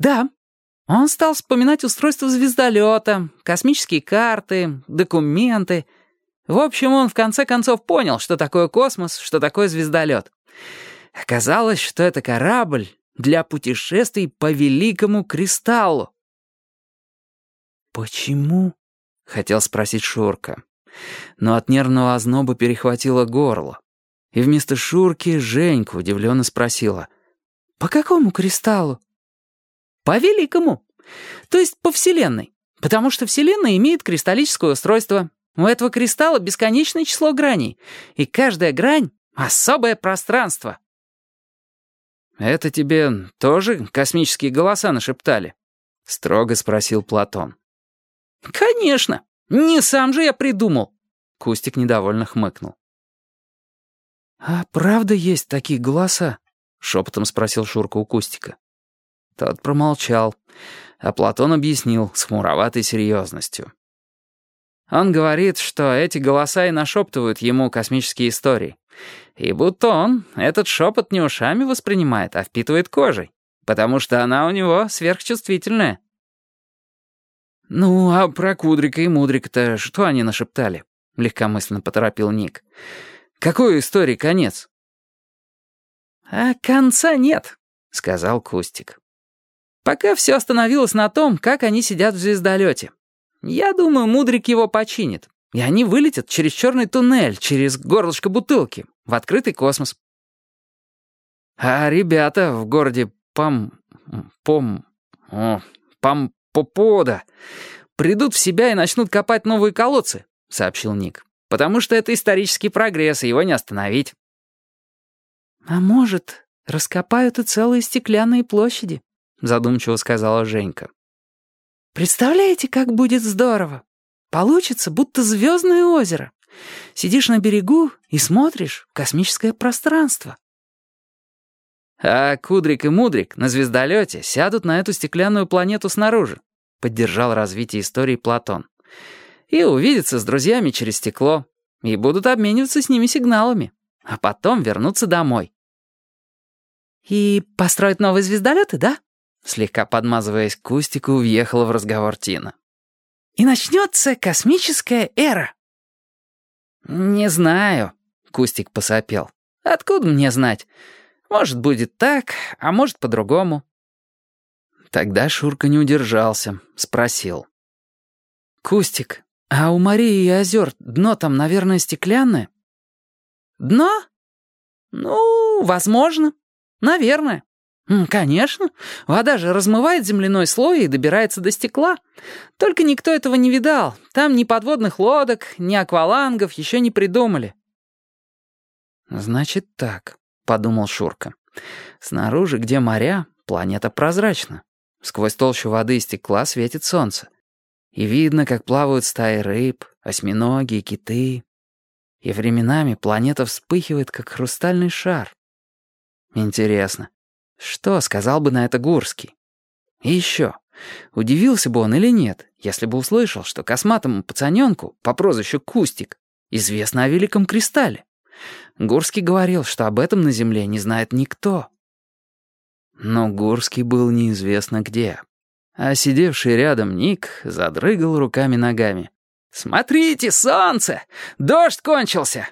«Да. Он стал вспоминать устройство звездолета, космические карты, документы. В общем, он в конце концов понял, что такое космос, что такое звездолет. Оказалось, что это корабль для путешествий по Великому Кристаллу». «Почему?» — хотел спросить Шурка. Но от нервного озноба перехватило горло. И вместо Шурки Женька удивленно спросила. «По какому кристаллу?» «По великому. То есть по Вселенной. Потому что Вселенная имеет кристаллическое устройство. У этого кристалла бесконечное число граней. И каждая грань — особое пространство». «Это тебе тоже космические голоса нашептали?» — строго спросил Платон. «Конечно. Не сам же я придумал». Кустик недовольно хмыкнул. «А правда есть такие голоса?» — шепотом спросил Шурка у Кустика. Тот промолчал, а Платон объяснил с хмуроватой серьезностью. Он говорит, что эти голоса и нашептывают ему космические истории. И будто он этот шепот не ушами воспринимает, а впитывает кожей, потому что она у него сверхчувствительная. «Ну, а про Кудрика и Мудрика-то что они нашептали?» — легкомысленно поторопил Ник. Какой истории конец?» «А конца нет», — сказал Кустик. «Пока все остановилось на том, как они сидят в звездолете. Я думаю, Мудрик его починит, и они вылетят через черный туннель, через горлышко бутылки, в открытый космос. А ребята в городе Пам... Пом... О, Пам-Попода придут в себя и начнут копать новые колодцы», — сообщил Ник. Потому что это исторический прогресс, и его не остановить. «А может, раскопают и целые стеклянные площади», — задумчиво сказала Женька. «Представляете, как будет здорово? Получится, будто звездное озеро. Сидишь на берегу и смотришь в космическое пространство». «А Кудрик и Мудрик на звездолете сядут на эту стеклянную планету снаружи», — поддержал развитие истории Платон и увидятся с друзьями через стекло, и будут обмениваться с ними сигналами, а потом вернуться домой. «И построить новые звездолеты, да?» Слегка подмазываясь к кустику, въехала в разговор Тина. «И начнется космическая эра». «Не знаю», — Кустик посопел. «Откуда мне знать? Может, будет так, а может, по-другому». Тогда Шурка не удержался, спросил. «Кустик, «А у Марии и озер дно там, наверное, стеклянное?» «Дно? Ну, возможно. Наверное. Конечно. Вода же размывает земляной слой и добирается до стекла. Только никто этого не видал. Там ни подводных лодок, ни аквалангов еще не придумали». «Значит так», — подумал Шурка. «Снаружи, где моря, планета прозрачна. Сквозь толщу воды и стекла светит солнце. И видно, как плавают стаи рыб, осьминоги и киты. И временами планета вспыхивает, как хрустальный шар. Интересно, что сказал бы на это Гурский? И еще, удивился бы он или нет, если бы услышал, что косматому пацаненку по прозвищу Кустик известно о Великом Кристалле. Гурский говорил, что об этом на Земле не знает никто. Но Гурский был неизвестно где а сидевший рядом Ник задрыгал руками-ногами. «Смотрите, солнце! Дождь кончился!